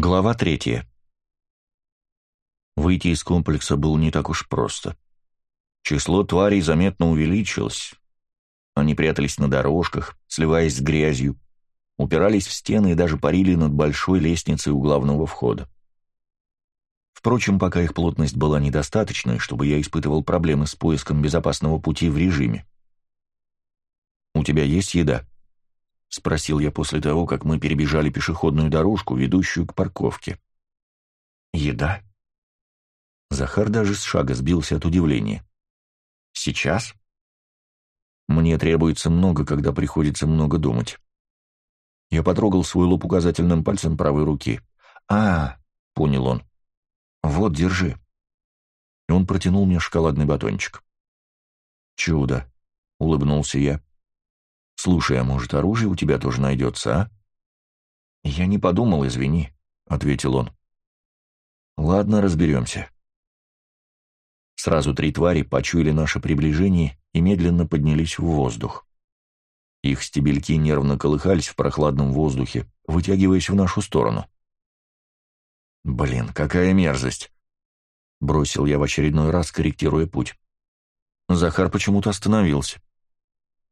Глава третья. Выйти из комплекса было не так уж просто. Число тварей заметно увеличилось. Они прятались на дорожках, сливаясь с грязью, упирались в стены и даже парили над большой лестницей у главного входа. Впрочем, пока их плотность была недостаточной, чтобы я испытывал проблемы с поиском безопасного пути в режиме. «У тебя есть еда?» — спросил я после того, как мы перебежали пешеходную дорожку, ведущую к парковке. «Еда?» Захар даже с шага сбился от удивления. «Сейчас?» «Мне требуется много, когда приходится много думать». Я потрогал свой лоб указательным пальцем правой руки. «А, — понял он. Вот, держи». И он протянул мне шоколадный батончик. «Чудо!» — улыбнулся я. «Слушай, а может, оружие у тебя тоже найдется, а?» «Я не подумал, извини», — ответил он. «Ладно, разберемся». Сразу три твари почуяли наше приближение и медленно поднялись в воздух. Их стебельки нервно колыхались в прохладном воздухе, вытягиваясь в нашу сторону. «Блин, какая мерзость!» — бросил я в очередной раз, корректируя путь. Захар почему-то остановился.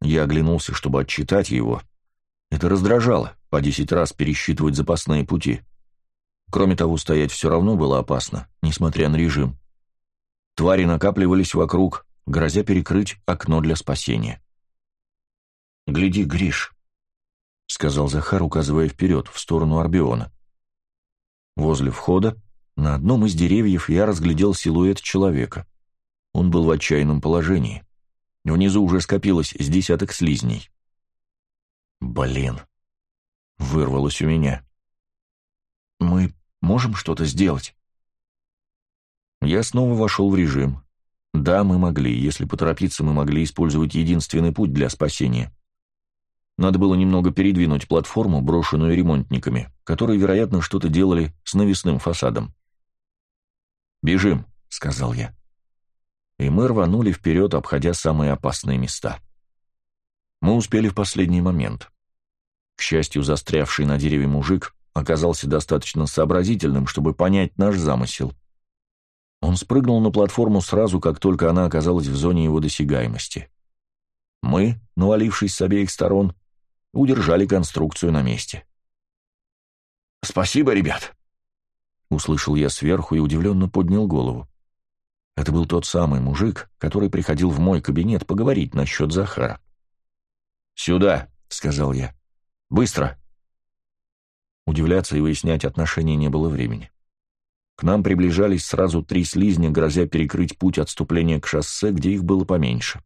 Я оглянулся, чтобы отчитать его. Это раздражало, по десять раз пересчитывать запасные пути. Кроме того, стоять все равно было опасно, несмотря на режим. Твари накапливались вокруг, грозя перекрыть окно для спасения. «Гляди, Гриш», — сказал Захар, указывая вперед, в сторону Арбиона. Возле входа, на одном из деревьев, я разглядел силуэт человека. Он был в отчаянном положении. Внизу уже скопилось с десяток слизней. «Блин!» — вырвалось у меня. «Мы можем что-то сделать?» Я снова вошел в режим. Да, мы могли. Если поторопиться, мы могли использовать единственный путь для спасения. Надо было немного передвинуть платформу, брошенную ремонтниками, которые, вероятно, что-то делали с навесным фасадом. «Бежим», — сказал я и мы рванули вперед, обходя самые опасные места. Мы успели в последний момент. К счастью, застрявший на дереве мужик оказался достаточно сообразительным, чтобы понять наш замысел. Он спрыгнул на платформу сразу, как только она оказалась в зоне его досягаемости. Мы, навалившись с обеих сторон, удержали конструкцию на месте. «Спасибо, ребят!» — услышал я сверху и удивленно поднял голову. Это был тот самый мужик, который приходил в мой кабинет поговорить насчет Захара. «Сюда», — сказал я. «Быстро». Удивляться и выяснять отношения не было времени. К нам приближались сразу три слизня, грозя перекрыть путь отступления к шоссе, где их было поменьше.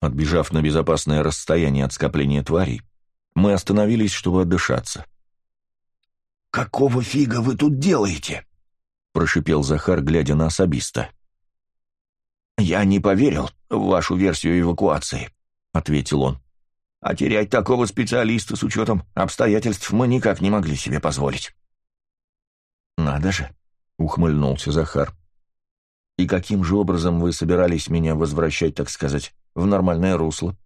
Отбежав на безопасное расстояние от скопления тварей, мы остановились, чтобы отдышаться. «Какого фига вы тут делаете?» Прошипел Захар, глядя на особиста. «Я не поверил в вашу версию эвакуации», — ответил он. «А терять такого специалиста с учетом обстоятельств мы никак не могли себе позволить». «Надо же», — ухмыльнулся Захар. «И каким же образом вы собирались меня возвращать, так сказать, в нормальное русло?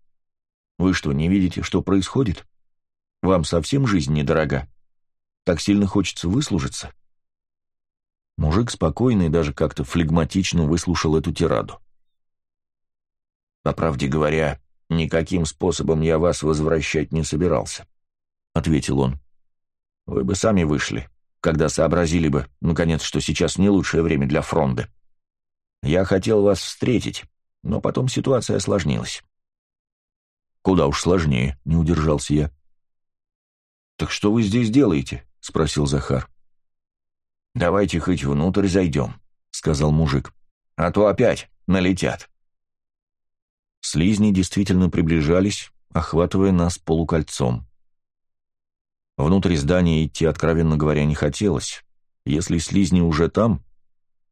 Вы что, не видите, что происходит? Вам совсем жизнь недорога? Так сильно хочется выслужиться?» Мужик спокойно и даже как-то флегматично выслушал эту тираду. «По правде говоря, никаким способом я вас возвращать не собирался», — ответил он. «Вы бы сами вышли, когда сообразили бы, наконец, что сейчас не лучшее время для фронта. Я хотел вас встретить, но потом ситуация осложнилась». «Куда уж сложнее», — не удержался я. «Так что вы здесь делаете?» — спросил Захар. «Давайте хоть внутрь зайдем», — сказал мужик. «А то опять налетят». Слизни действительно приближались, охватывая нас полукольцом. Внутрь здания идти, откровенно говоря, не хотелось. Если слизни уже там,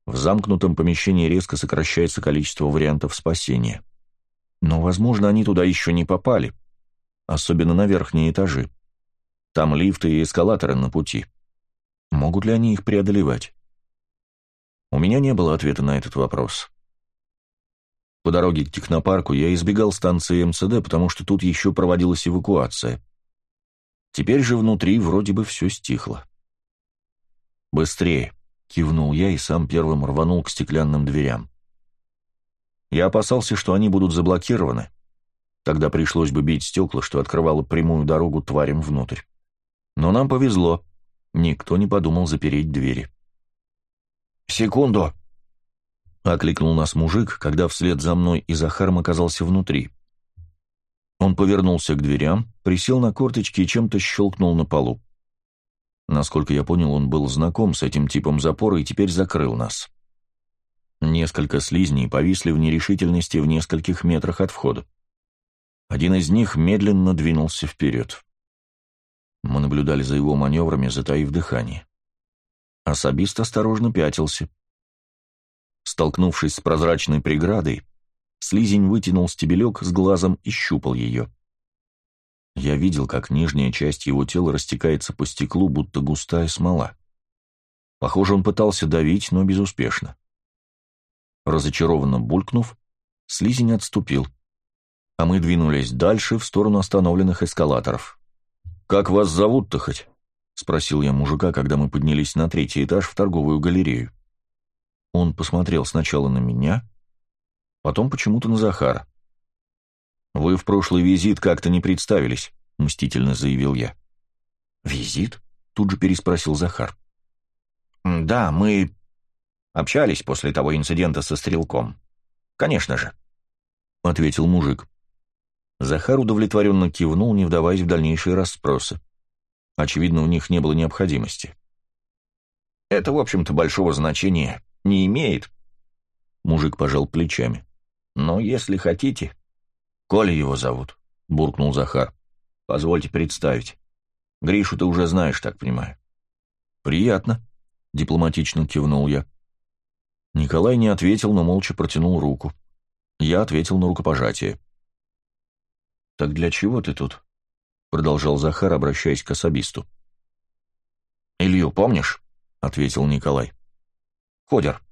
в замкнутом помещении резко сокращается количество вариантов спасения. Но, возможно, они туда еще не попали, особенно на верхние этажи. Там лифты и эскалаторы на пути. Могут ли они их преодолевать? У меня не было ответа на этот вопрос. По дороге к технопарку я избегал станции МЦД, потому что тут еще проводилась эвакуация. Теперь же внутри вроде бы все стихло. «Быстрее!» — кивнул я и сам первым рванул к стеклянным дверям. Я опасался, что они будут заблокированы. Тогда пришлось бы бить стекла, что открывало прямую дорогу тварям внутрь. Но нам повезло. Никто не подумал запереть двери. «Секунду!» — окликнул нас мужик, когда вслед за мной и Захаром оказался внутри. Он повернулся к дверям, присел на корточки и чем-то щелкнул на полу. Насколько я понял, он был знаком с этим типом запора и теперь закрыл нас. Несколько слизней повисли в нерешительности в нескольких метрах от входа. Один из них медленно двинулся вперед. Мы наблюдали за его маневрами, затаив дыхание. Особист осторожно пятился. Столкнувшись с прозрачной преградой, слизень вытянул стебелек с глазом и щупал ее. Я видел, как нижняя часть его тела растекается по стеклу, будто густая смола. Похоже, он пытался давить, но безуспешно. Разочарованно булькнув, слизень отступил, а мы двинулись дальше в сторону остановленных эскалаторов. «Как вас зовут-то хоть?» — спросил я мужика, когда мы поднялись на третий этаж в торговую галерею. Он посмотрел сначала на меня, потом почему-то на Захара. «Вы в прошлый визит как-то не представились», — мстительно заявил я. «Визит?» — тут же переспросил Захар. «Да, мы Общались после того инцидента со стрелком. Конечно же», — ответил мужик. Захар удовлетворенно кивнул, не вдаваясь в дальнейшие расспросы. Очевидно, у них не было необходимости. «Это, в общем-то, большого значения не имеет», — мужик пожал плечами. «Но если хотите...» «Коля его зовут», — буркнул Захар. «Позвольте представить. Гришу ты уже знаешь, так понимаю». «Приятно», — дипломатично кивнул я. Николай не ответил, но молча протянул руку. Я ответил на рукопожатие. «Так для чего ты тут?» — продолжал Захар, обращаясь к особисту. «Илью помнишь?» — ответил Николай. «Ходер,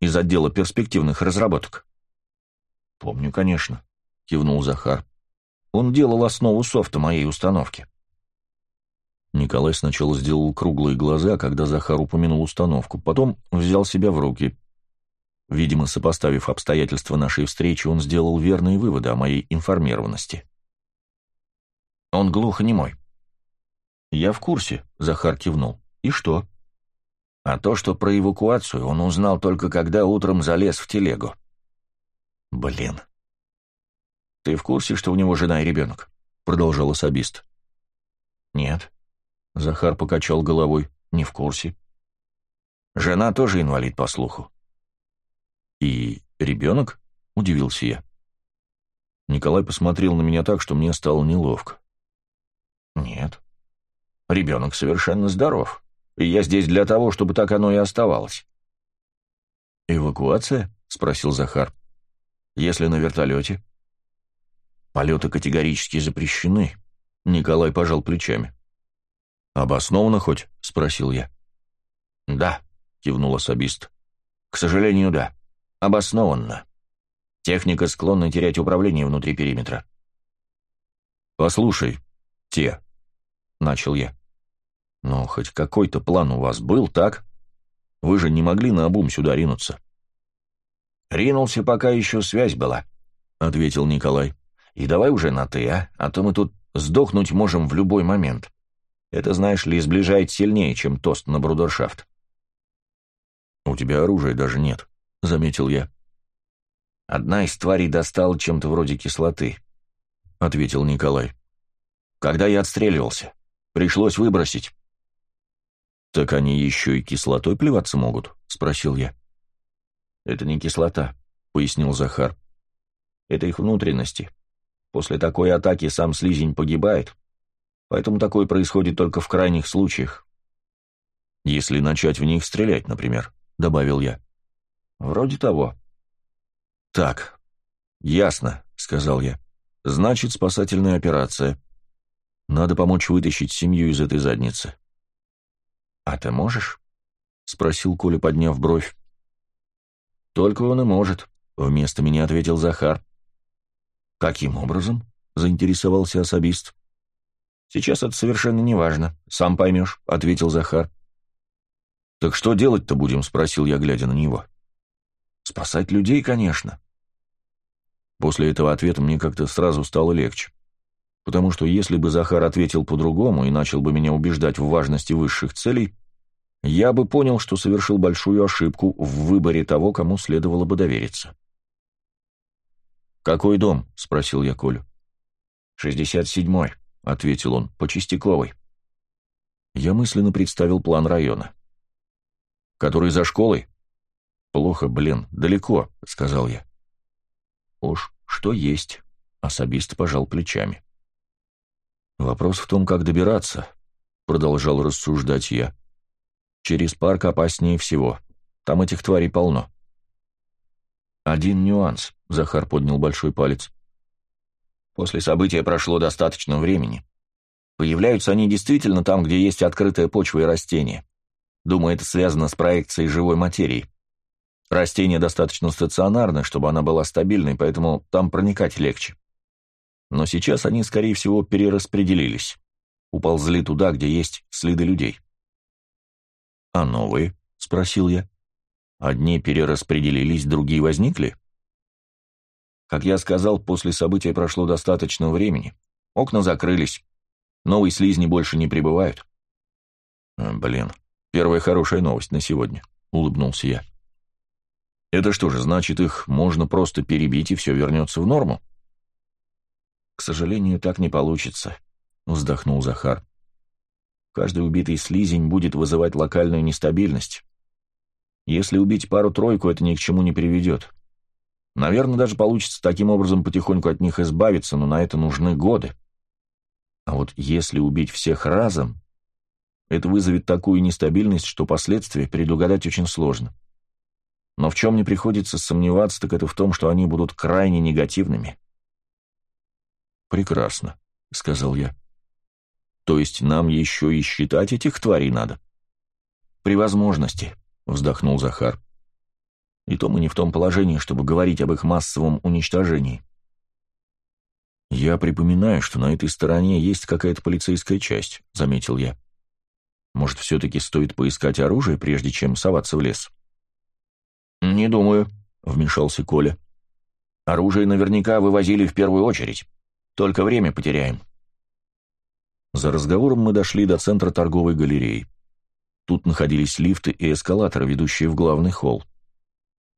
из отдела перспективных разработок». «Помню, конечно», — кивнул Захар. «Он делал основу софта моей установки». Николай сначала сделал круглые глаза, когда Захар упомянул установку, потом взял себя в руки. Видимо, сопоставив обстоятельства нашей встречи, он сделал верные выводы о моей информированности. «Он глухонемой». «Я в курсе», — Захар кивнул. «И что?» «А то, что про эвакуацию он узнал только когда утром залез в телегу». «Блин». «Ты в курсе, что у него жена и ребенок?» — продолжал особист. «Нет». Захар покачал головой. «Не в курсе». «Жена тоже инвалид, по слуху. «И ребенок?» — удивился я. Николай посмотрел на меня так, что мне стало неловко. «Нет. Ребенок совершенно здоров, и я здесь для того, чтобы так оно и оставалось». «Эвакуация?» — спросил Захар. «Если на вертолете?» «Полеты категорически запрещены», — Николай пожал плечами. «Обоснованно хоть?» — спросил я. «Да», — кивнул особист. «К сожалению, да». Обоснованно. Техника склонна терять управление внутри периметра. «Послушай, те», — начал я. «Ну, хоть какой-то план у вас был, так? Вы же не могли на обум сюда ринуться». «Ринулся, пока еще связь была», — ответил Николай. «И давай уже на «ты», а? А то мы тут сдохнуть можем в любой момент. Это, знаешь ли, сближает сильнее, чем тост на брудершафт». «У тебя оружия даже нет», — заметил я. «Одна из тварей достала чем-то вроде кислоты», — ответил Николай. «Когда я отстреливался, пришлось выбросить». «Так они еще и кислотой плеваться могут?» — спросил я. «Это не кислота», — пояснил Захар. «Это их внутренности. После такой атаки сам слизень погибает, поэтому такое происходит только в крайних случаях». «Если начать в них стрелять, например», — добавил я. «Вроде того». «Так, ясно», — сказал я. «Значит, спасательная операция. Надо помочь вытащить семью из этой задницы». «А ты можешь?» — спросил Коля, подняв бровь. «Только он и может», — вместо меня ответил Захар. «Каким образом?» — заинтересовался особист. «Сейчас это совершенно не важно, сам поймешь», — ответил Захар. «Так что делать-то будем?» — спросил я, глядя на него. «Спасать людей, конечно». После этого ответа мне как-то сразу стало легче. Потому что если бы Захар ответил по-другому и начал бы меня убеждать в важности высших целей, я бы понял, что совершил большую ошибку в выборе того, кому следовало бы довериться. «Какой дом?» — спросил я Колю. «Шестьдесят седьмой», — ответил он, — «по Чистяковой». Я мысленно представил план района. «Который за школой?» «Плохо, блин, далеко», — сказал я. «Уж что есть», — особист пожал плечами. «Вопрос в том, как добираться», — продолжал рассуждать я. «Через парк опаснее всего. Там этих тварей полно». «Один нюанс», — Захар поднял большой палец. «После события прошло достаточно времени. Появляются они действительно там, где есть открытая почва и растения. Думаю, это связано с проекцией живой материи. Растение достаточно стационарно, чтобы она была стабильной, поэтому там проникать легче. Но сейчас они, скорее всего, перераспределились. Уползли туда, где есть следы людей. «А новые?» — спросил я. «Одни перераспределились, другие возникли?» Как я сказал, после события прошло достаточно времени. Окна закрылись. Новые слизни больше не прибывают. «Блин, первая хорошая новость на сегодня», — улыбнулся я. Это что же, значит, их можно просто перебить, и все вернется в норму? К сожалению, так не получится, вздохнул Захар. Каждый убитый слизень будет вызывать локальную нестабильность. Если убить пару-тройку, это ни к чему не приведет. Наверное, даже получится таким образом потихоньку от них избавиться, но на это нужны годы. А вот если убить всех разом, это вызовет такую нестабильность, что последствия предугадать очень сложно. Но в чем мне приходится сомневаться, так это в том, что они будут крайне негативными. «Прекрасно», — сказал я. «То есть нам еще и считать этих тварей надо?» «При возможности», — вздохнул Захар. «И то мы не в том положении, чтобы говорить об их массовом уничтожении». «Я припоминаю, что на этой стороне есть какая-то полицейская часть», — заметил я. «Может, все-таки стоит поискать оружие, прежде чем соваться в лес?» «Не думаю», — вмешался Коля. «Оружие наверняка вывозили в первую очередь. Только время потеряем». За разговором мы дошли до центра торговой галереи. Тут находились лифты и эскалаторы, ведущие в главный холл.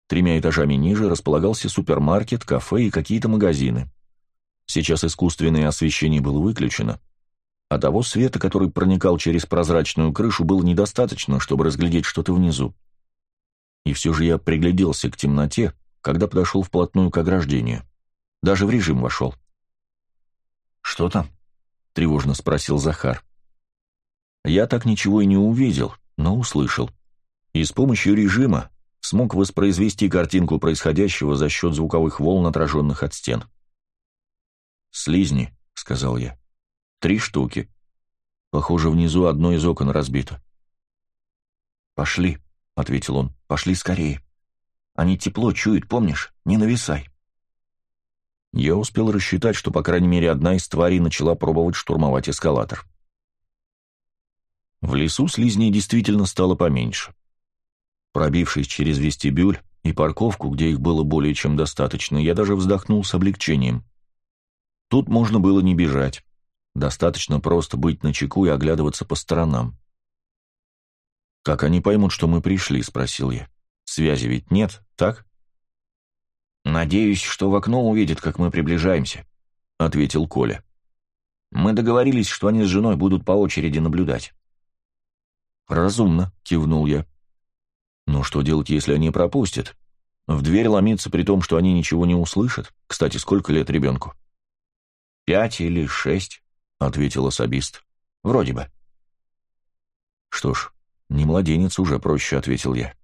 Тремя этажами ниже располагался супермаркет, кафе и какие-то магазины. Сейчас искусственное освещение было выключено, а того света, который проникал через прозрачную крышу, было недостаточно, чтобы разглядеть что-то внизу. И все же я пригляделся к темноте, когда подошел вплотную к ограждению. Даже в режим вошел. «Что там?» — тревожно спросил Захар. Я так ничего и не увидел, но услышал. И с помощью режима смог воспроизвести картинку происходящего за счет звуковых волн, отраженных от стен. «Слизни», — сказал я. «Три штуки. Похоже, внизу одно из окон разбито». «Пошли», — ответил он. «Пошли скорее. Они тепло чуют, помнишь? Не нависай». Я успел рассчитать, что, по крайней мере, одна из тварей начала пробовать штурмовать эскалатор. В лесу слизней действительно стало поменьше. Пробившись через вестибюль и парковку, где их было более чем достаточно, я даже вздохнул с облегчением. Тут можно было не бежать. Достаточно просто быть начеку и оглядываться по сторонам. «Как они поймут, что мы пришли?» — спросил я. «Связи ведь нет, так?» «Надеюсь, что в окно увидят, как мы приближаемся», — ответил Коля. «Мы договорились, что они с женой будут по очереди наблюдать». «Разумно», — кивнул я. «Но что делать, если они пропустят? В дверь ломиться при том, что они ничего не услышат? Кстати, сколько лет ребенку?» «Пять или шесть», — ответил особист. «Вроде бы». «Что ж, «Не младенец уже проще», — ответил я.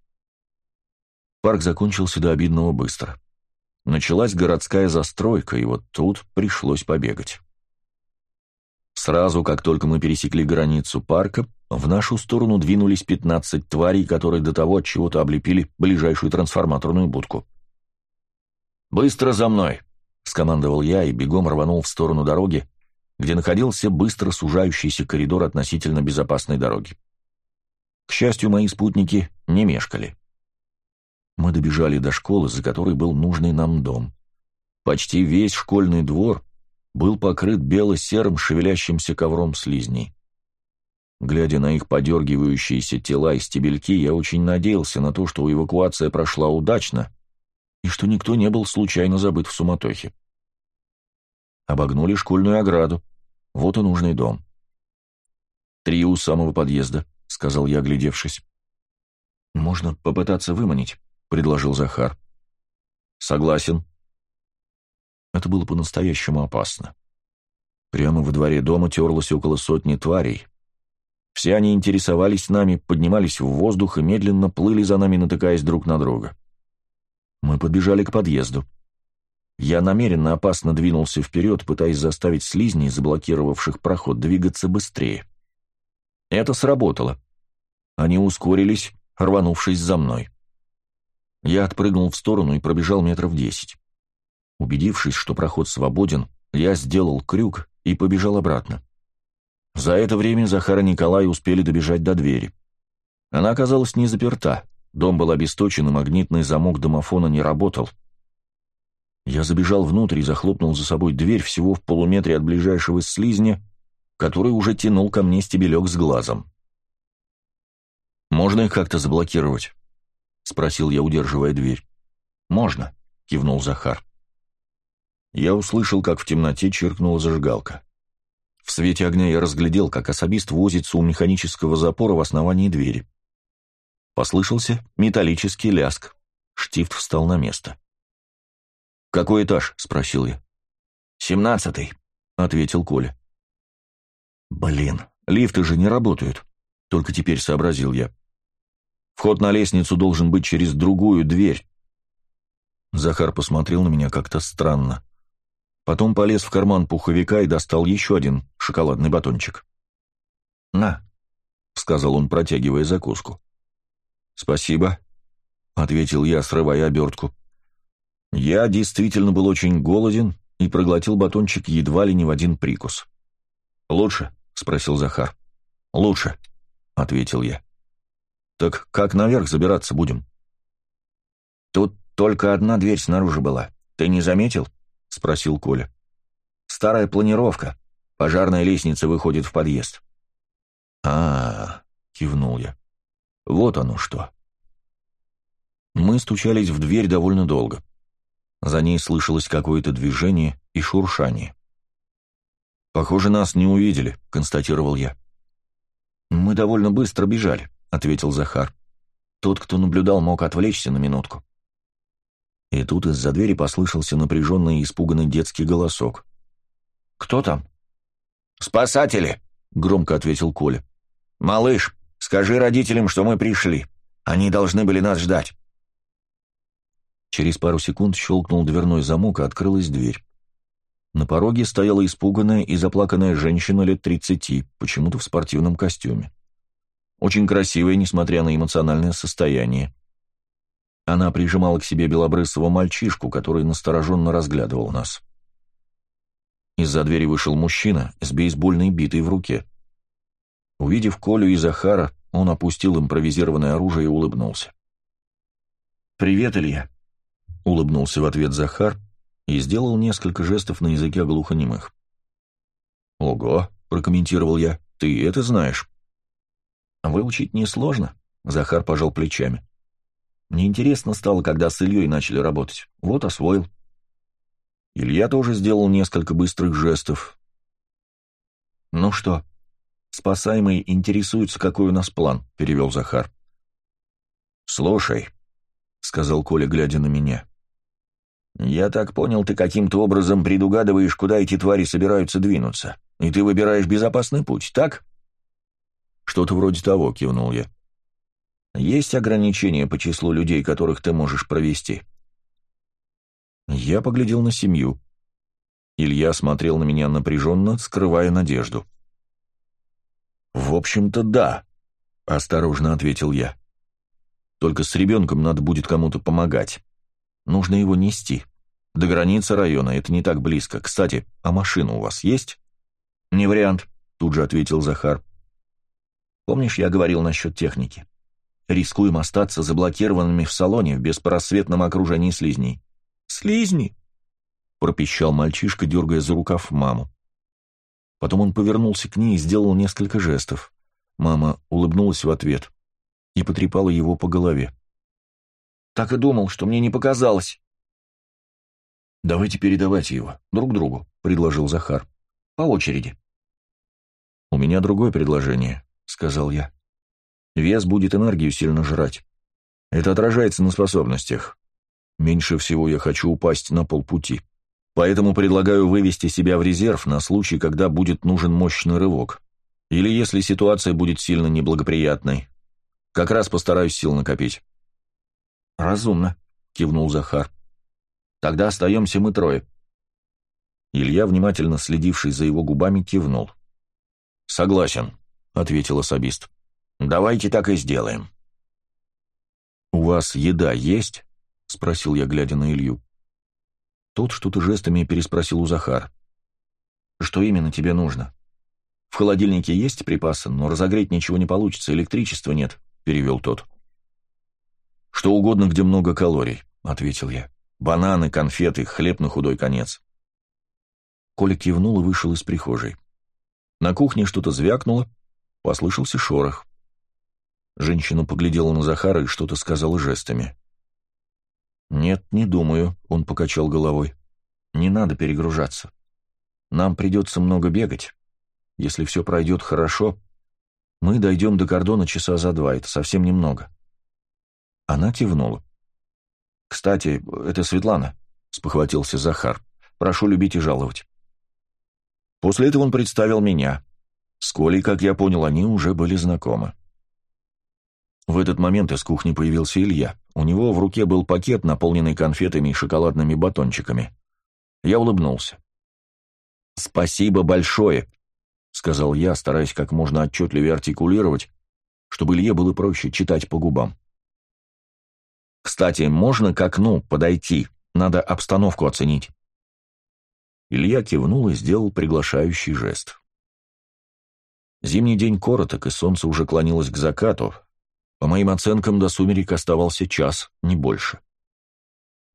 Парк закончился до обидного быстро. Началась городская застройка, и вот тут пришлось побегать. Сразу, как только мы пересекли границу парка, в нашу сторону двинулись 15 тварей, которые до того от чего-то облепили ближайшую трансформаторную будку. «Быстро за мной!» — скомандовал я и бегом рванул в сторону дороги, где находился быстро сужающийся коридор относительно безопасной дороги. К счастью, мои спутники не мешкали. Мы добежали до школы, за которой был нужный нам дом. Почти весь школьный двор был покрыт бело-серым шевелящимся ковром слизней. Глядя на их подергивающиеся тела и стебельки, я очень надеялся на то, что эвакуация прошла удачно и что никто не был случайно забыт в суматохе. Обогнули школьную ограду. Вот и нужный дом. «Три у самого подъезда», — сказал я, оглядевшись. «Можно попытаться выманить», — предложил Захар. «Согласен». Это было по-настоящему опасно. Прямо во дворе дома терлось около сотни тварей. Все они интересовались нами, поднимались в воздух и медленно плыли за нами, натыкаясь друг на друга. Мы подбежали к подъезду. Я намеренно опасно двинулся вперед, пытаясь заставить слизней, заблокировавших проход, двигаться быстрее. Это сработало. Они ускорились, рванувшись за мной. Я отпрыгнул в сторону и пробежал метров десять. Убедившись, что проход свободен, я сделал крюк и побежал обратно. За это время Захар и Николай успели добежать до двери. Она оказалась не заперта, дом был обесточен, и магнитный замок домофона не работал. Я забежал внутрь и захлопнул за собой дверь всего в полуметре от ближайшего слизня, который уже тянул ко мне стебелек с глазом. «Можно их как-то заблокировать?» — спросил я, удерживая дверь. «Можно», — кивнул Захар. Я услышал, как в темноте чиркнула зажигалка. В свете огня я разглядел, как особист возится у механического запора в основании двери. Послышался металлический ляск. Штифт встал на место. «Какой этаж?» — спросил я. «Семнадцатый», — ответил Коля. «Блин, лифты же не работают», — только теперь сообразил я. «Вход на лестницу должен быть через другую дверь». Захар посмотрел на меня как-то странно. Потом полез в карман пуховика и достал еще один шоколадный батончик. «На», — сказал он, протягивая закуску. «Спасибо», — ответил я, срывая обертку. Я действительно был очень голоден и проглотил батончик едва ли не в один прикус. «Лучше?» — спросил Захар. «Лучше», — ответил я. «Так как наверх забираться будем?» «Тут только одна дверь снаружи была. Ты не заметил?» — спросил Коля. «Старая планировка. Пожарная лестница выходит в подъезд». «А-а-а», кивнул я. «Вот оно что». Мы стучались в дверь довольно долго. За ней слышалось какое-то движение и шуршание. «Похоже, нас не увидели», — констатировал я. «Мы довольно быстро бежали», — ответил Захар. «Тот, кто наблюдал, мог отвлечься на минутку». И тут из-за двери послышался напряженный и испуганный детский голосок. «Кто там?» «Спасатели!» — громко ответил Коля. «Малыш, скажи родителям, что мы пришли. Они должны были нас ждать». Через пару секунд щелкнул дверной замок, и открылась дверь. На пороге стояла испуганная и заплаканная женщина лет тридцати, почему-то в спортивном костюме. Очень красивая, несмотря на эмоциональное состояние. Она прижимала к себе белобрысого мальчишку, который настороженно разглядывал нас. Из-за двери вышел мужчина с бейсбольной битой в руке. Увидев Колю и Захара, он опустил импровизированное оружие и улыбнулся. «Привет, Илья», — улыбнулся в ответ Захар и сделал несколько жестов на языке глухонемых. «Ого», — прокомментировал я, — «ты это знаешь». «Выучить несложно», — Захар пожал плечами. «Мне интересно стало, когда с Ильей начали работать. Вот освоил». Илья тоже сделал несколько быстрых жестов. «Ну что, спасаемые интересуются, какой у нас план», — перевел Захар. «Слушай», — сказал Коля, глядя на меня, «Я так понял, ты каким-то образом предугадываешь, куда эти твари собираются двинуться, и ты выбираешь безопасный путь, так?» «Что-то вроде того», — кивнул я. «Есть ограничения по числу людей, которых ты можешь провести?» Я поглядел на семью. Илья смотрел на меня напряженно, скрывая надежду. «В общем-то, да», — осторожно ответил я. «Только с ребенком надо будет кому-то помогать». Нужно его нести. До границы района это не так близко. Кстати, а машина у вас есть? Не вариант, тут же ответил Захар. Помнишь, я говорил насчет техники? Рискуем остаться заблокированными в салоне в беспросветном окружении слизней. «Слизни!» — пропищал мальчишка, дергая за рукав маму. Потом он повернулся к ней и сделал несколько жестов. Мама улыбнулась в ответ и потрепала его по голове. «Так и думал, что мне не показалось». «Давайте передавать его друг другу», — предложил Захар. «По очереди». «У меня другое предложение», — сказал я. «Вес будет энергию сильно жрать. Это отражается на способностях. Меньше всего я хочу упасть на полпути. Поэтому предлагаю вывести себя в резерв на случай, когда будет нужен мощный рывок. Или если ситуация будет сильно неблагоприятной. Как раз постараюсь сил накопить». «Разумно», — кивнул Захар. «Тогда остаемся мы трое». Илья, внимательно следивший за его губами, кивнул. «Согласен», — ответил особист. «Давайте так и сделаем». «У вас еда есть?» — спросил я, глядя на Илью. Тот что-то жестами переспросил у Захара. «Что именно тебе нужно?» «В холодильнике есть припасы, но разогреть ничего не получится, электричества нет», — перевел тот. «Что угодно, где много калорий», — ответил я. «Бананы, конфеты, хлеб на худой конец». Коля кивнул и вышел из прихожей. На кухне что-то звякнуло, послышался шорох. Женщина поглядела на Захара и что-то сказала жестами. «Нет, не думаю», — он покачал головой. «Не надо перегружаться. Нам придется много бегать. Если все пройдет хорошо, мы дойдем до кордона часа за два, это совсем немного». Она кивнула. «Кстати, это Светлана», — спохватился Захар. «Прошу любить и жаловать». После этого он представил меня. С Колей, как я понял, они уже были знакомы. В этот момент из кухни появился Илья. У него в руке был пакет, наполненный конфетами и шоколадными батончиками. Я улыбнулся. «Спасибо большое», — сказал я, стараясь как можно отчетливее артикулировать, чтобы Илье было проще читать по губам. «Кстати, можно к окну подойти? Надо обстановку оценить». Илья кивнул и сделал приглашающий жест. Зимний день короток, и солнце уже клонилось к закату. По моим оценкам, до сумерек оставался час, не больше.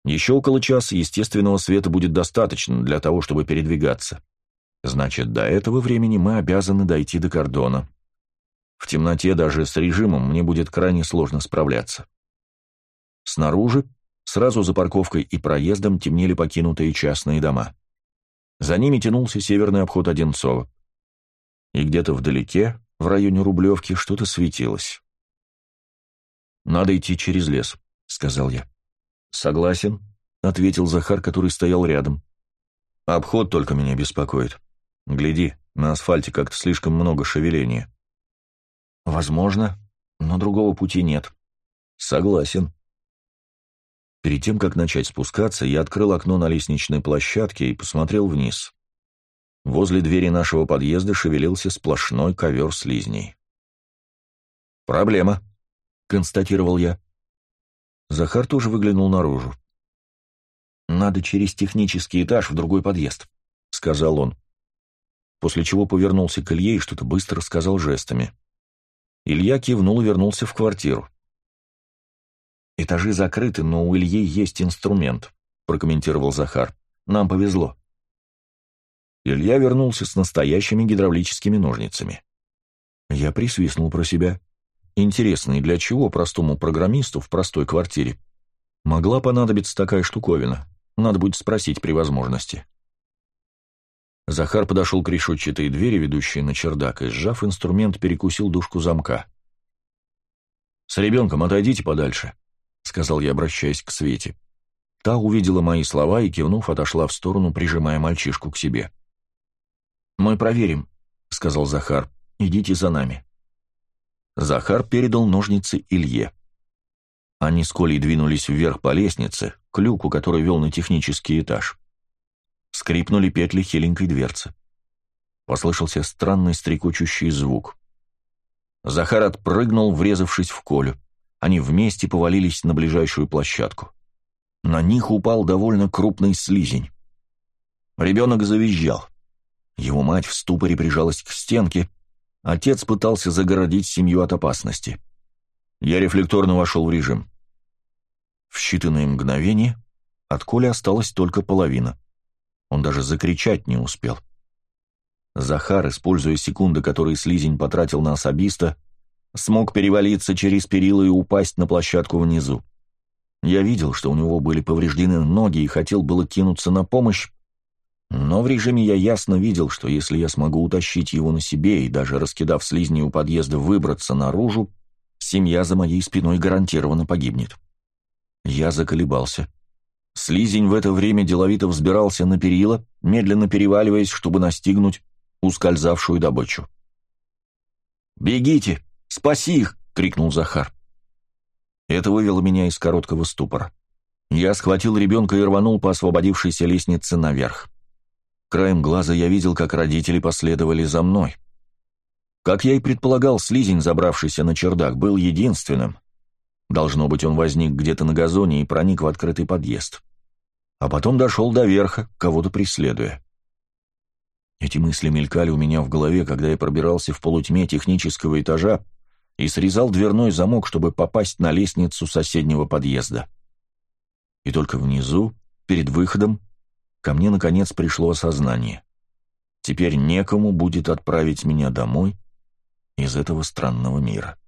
Еще около часа естественного света будет достаточно для того, чтобы передвигаться. Значит, до этого времени мы обязаны дойти до кордона. В темноте даже с режимом мне будет крайне сложно справляться. Снаружи, сразу за парковкой и проездом, темнели покинутые частные дома. За ними тянулся северный обход Одинцова. И где-то вдалеке, в районе Рублевки, что-то светилось. «Надо идти через лес», — сказал я. «Согласен», — ответил Захар, который стоял рядом. «Обход только меня беспокоит. Гляди, на асфальте как-то слишком много шевеления». «Возможно, но другого пути нет». «Согласен», Перед тем, как начать спускаться, я открыл окно на лестничной площадке и посмотрел вниз. Возле двери нашего подъезда шевелился сплошной ковер слизней. «Проблема», — констатировал я. Захар тоже выглянул наружу. «Надо через технический этаж в другой подъезд», — сказал он. После чего повернулся к Илье и что-то быстро сказал жестами. Илья кивнул и вернулся в квартиру. «Этажи закрыты, но у Ильи есть инструмент», — прокомментировал Захар. «Нам повезло». Илья вернулся с настоящими гидравлическими ножницами. Я присвистнул про себя. Интересно, и для чего простому программисту в простой квартире? Могла понадобиться такая штуковина. Надо будет спросить при возможности. Захар подошел к решетчатой двери, ведущей на чердак, и, сжав инструмент, перекусил дужку замка. «С ребенком отойдите подальше», — сказал я, обращаясь к Свете. Та увидела мои слова и, кивнув, отошла в сторону, прижимая мальчишку к себе. «Мы проверим», — сказал Захар. «Идите за нами». Захар передал ножницы Илье. Они с Колей двинулись вверх по лестнице, к люку, который вел на технический этаж. Скрипнули петли хиленькой дверцы. Послышался странный стрекочущий звук. Захар отпрыгнул, врезавшись в Колю. Они вместе повалились на ближайшую площадку. На них упал довольно крупный слизень. Ребенок завизжал. Его мать в ступоре прижалась к стенке. отец пытался загородить семью от опасности. Я рефлекторно вошел в режим. В считанные мгновения от Коли осталась только половина. Он даже закричать не успел. Захар, используя секунды, которые слизень потратил на особиста, смог перевалиться через перила и упасть на площадку внизу. Я видел, что у него были повреждены ноги и хотел было кинуться на помощь, но в режиме я ясно видел, что если я смогу утащить его на себе и даже раскидав слизни у подъезда выбраться наружу, семья за моей спиной гарантированно погибнет. Я заколебался. Слизень в это время деловито взбирался на перила, медленно переваливаясь, чтобы настигнуть ускользавшую добычу. «Бегите! Спаси их!» — крикнул Захар. Это вывело меня из короткого ступора. Я схватил ребенка и рванул по освободившейся лестнице наверх. Краем глаза я видел, как родители последовали за мной. Как я и предполагал, слизень, забравшийся на чердак, был единственным. Должно быть, он возник где-то на газоне и проник в открытый подъезд. А потом дошел до верха, кого-то преследуя. Эти мысли мелькали у меня в голове, когда я пробирался в полутьме технического этажа и срезал дверной замок, чтобы попасть на лестницу соседнего подъезда. И только внизу, перед выходом, ко мне наконец пришло осознание. Теперь некому будет отправить меня домой из этого странного мира.